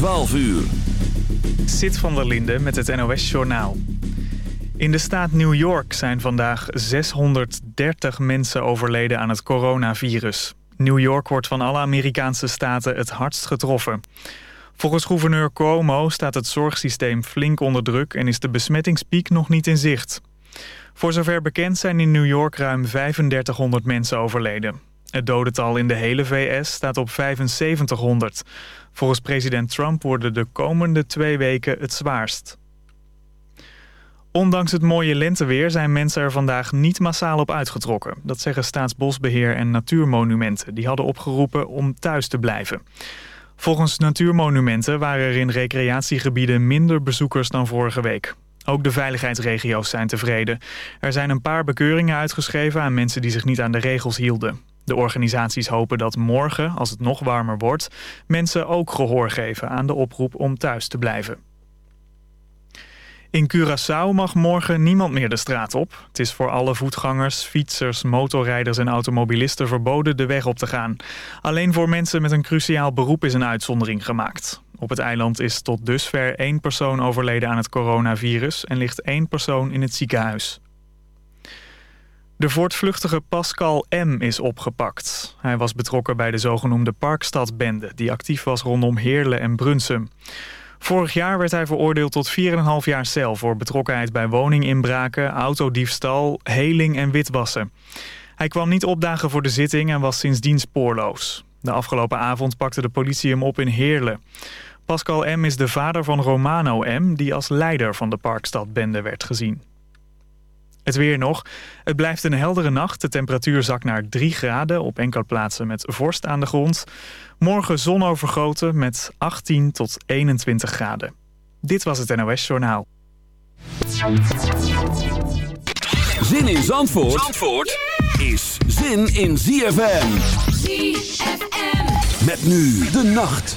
12 uur. Zit van der Linde met het NOS-journaal. In de staat New York zijn vandaag 630 mensen overleden aan het coronavirus. New York wordt van alle Amerikaanse staten het hardst getroffen. Volgens gouverneur Cuomo staat het zorgsysteem flink onder druk... en is de besmettingspiek nog niet in zicht. Voor zover bekend zijn in New York ruim 3500 mensen overleden. Het dodental in de hele VS staat op 7500. Volgens president Trump worden de komende twee weken het zwaarst. Ondanks het mooie lenteweer zijn mensen er vandaag niet massaal op uitgetrokken. Dat zeggen Staatsbosbeheer en Natuurmonumenten. Die hadden opgeroepen om thuis te blijven. Volgens Natuurmonumenten waren er in recreatiegebieden minder bezoekers dan vorige week. Ook de veiligheidsregio's zijn tevreden. Er zijn een paar bekeuringen uitgeschreven aan mensen die zich niet aan de regels hielden. De organisaties hopen dat morgen, als het nog warmer wordt... mensen ook gehoor geven aan de oproep om thuis te blijven. In Curaçao mag morgen niemand meer de straat op. Het is voor alle voetgangers, fietsers, motorrijders en automobilisten verboden de weg op te gaan. Alleen voor mensen met een cruciaal beroep is een uitzondering gemaakt. Op het eiland is tot dusver één persoon overleden aan het coronavirus... en ligt één persoon in het ziekenhuis. De voortvluchtige Pascal M. is opgepakt. Hij was betrokken bij de zogenoemde Parkstadbende... die actief was rondom Heerlen en Brunsum. Vorig jaar werd hij veroordeeld tot 4,5 jaar cel... voor betrokkenheid bij woninginbraken, autodiefstal, heling en witwassen. Hij kwam niet opdagen voor de zitting en was sindsdien spoorloos. De afgelopen avond pakte de politie hem op in Heerlen. Pascal M. is de vader van Romano M. die als leider van de Parkstadbende werd gezien. Het weer nog. Het blijft een heldere nacht. De temperatuur zakt naar 3 graden op enkele plaatsen met vorst aan de grond. Morgen zon overgoten met 18 tot 21 graden. Dit was het NOS Journaal. Zin in Zandvoort, Zandvoort is zin in ZFM. ZFM. Met nu de nacht.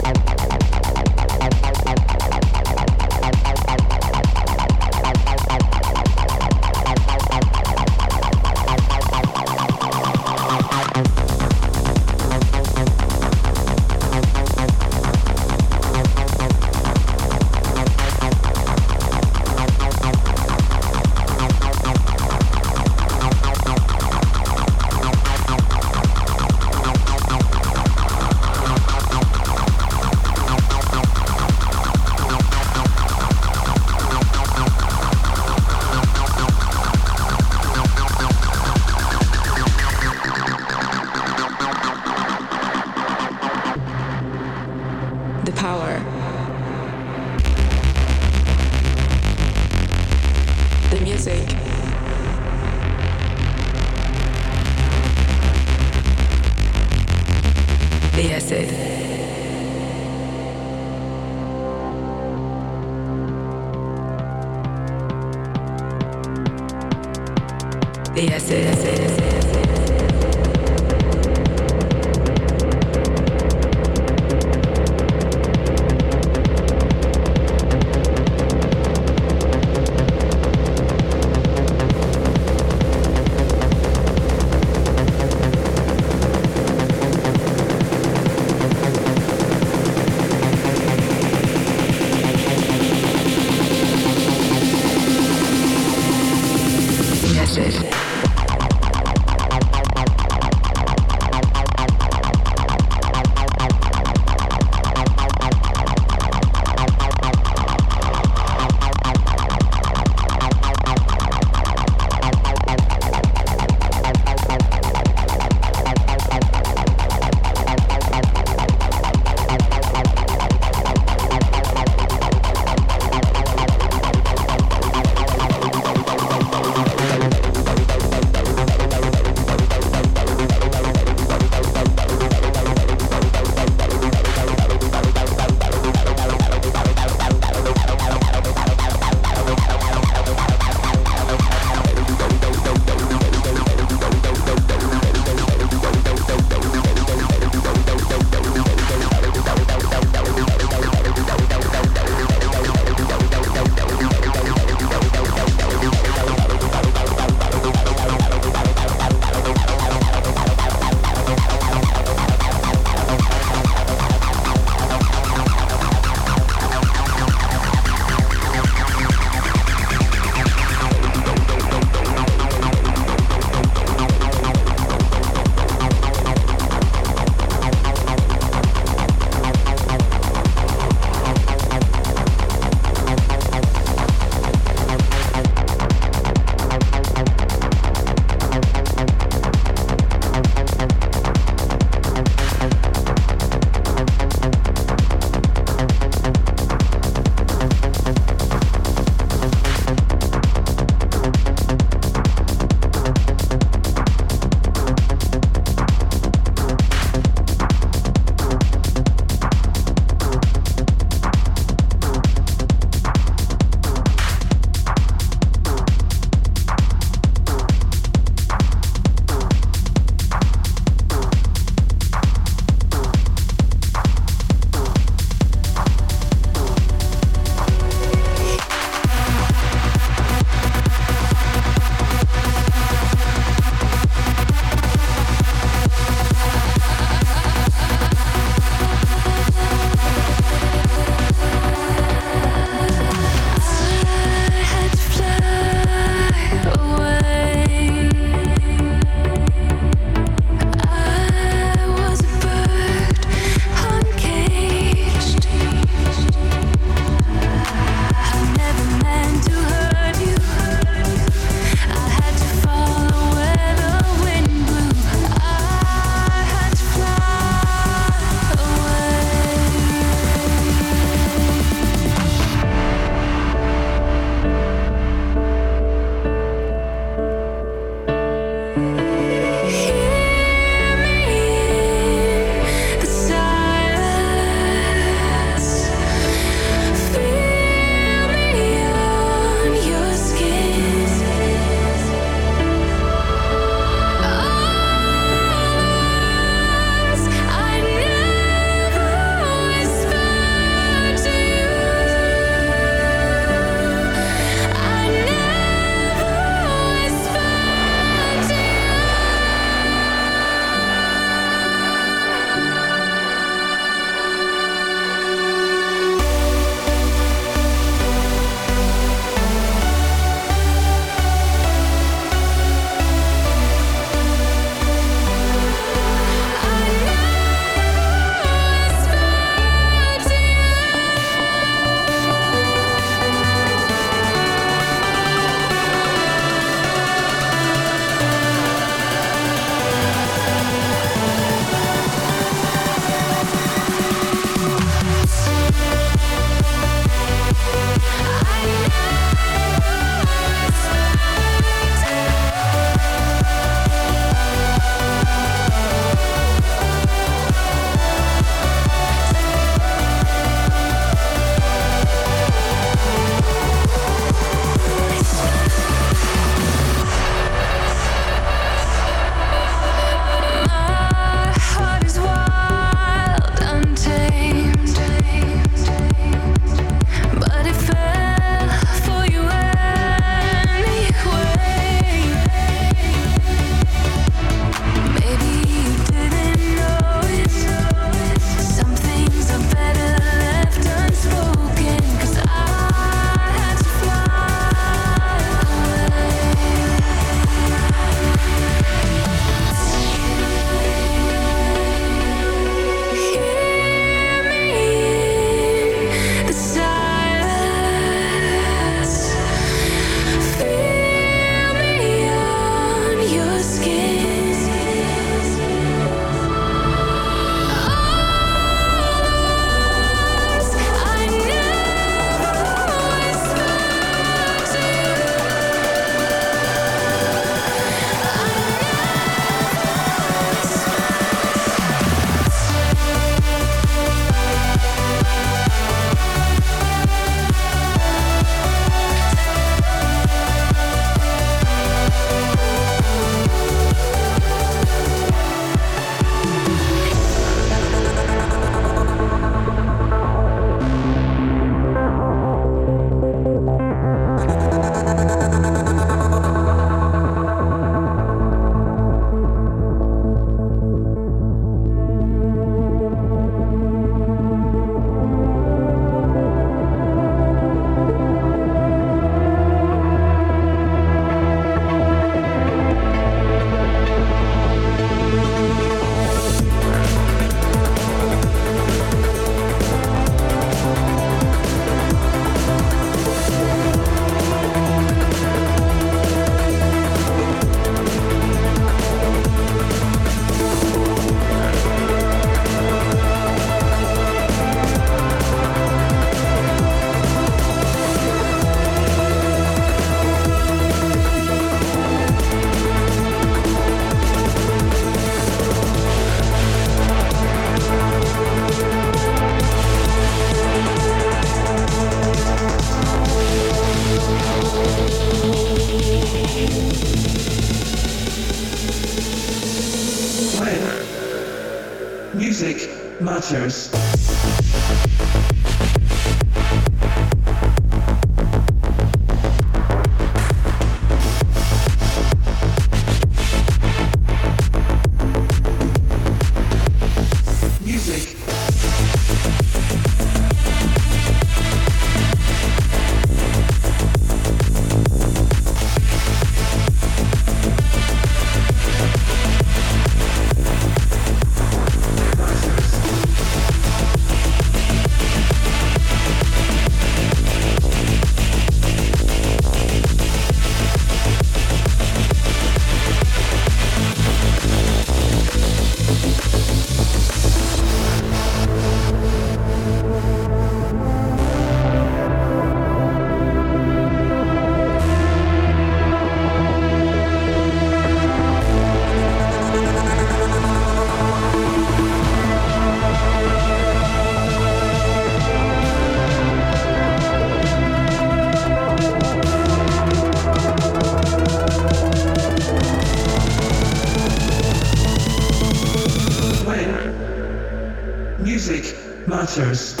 answers.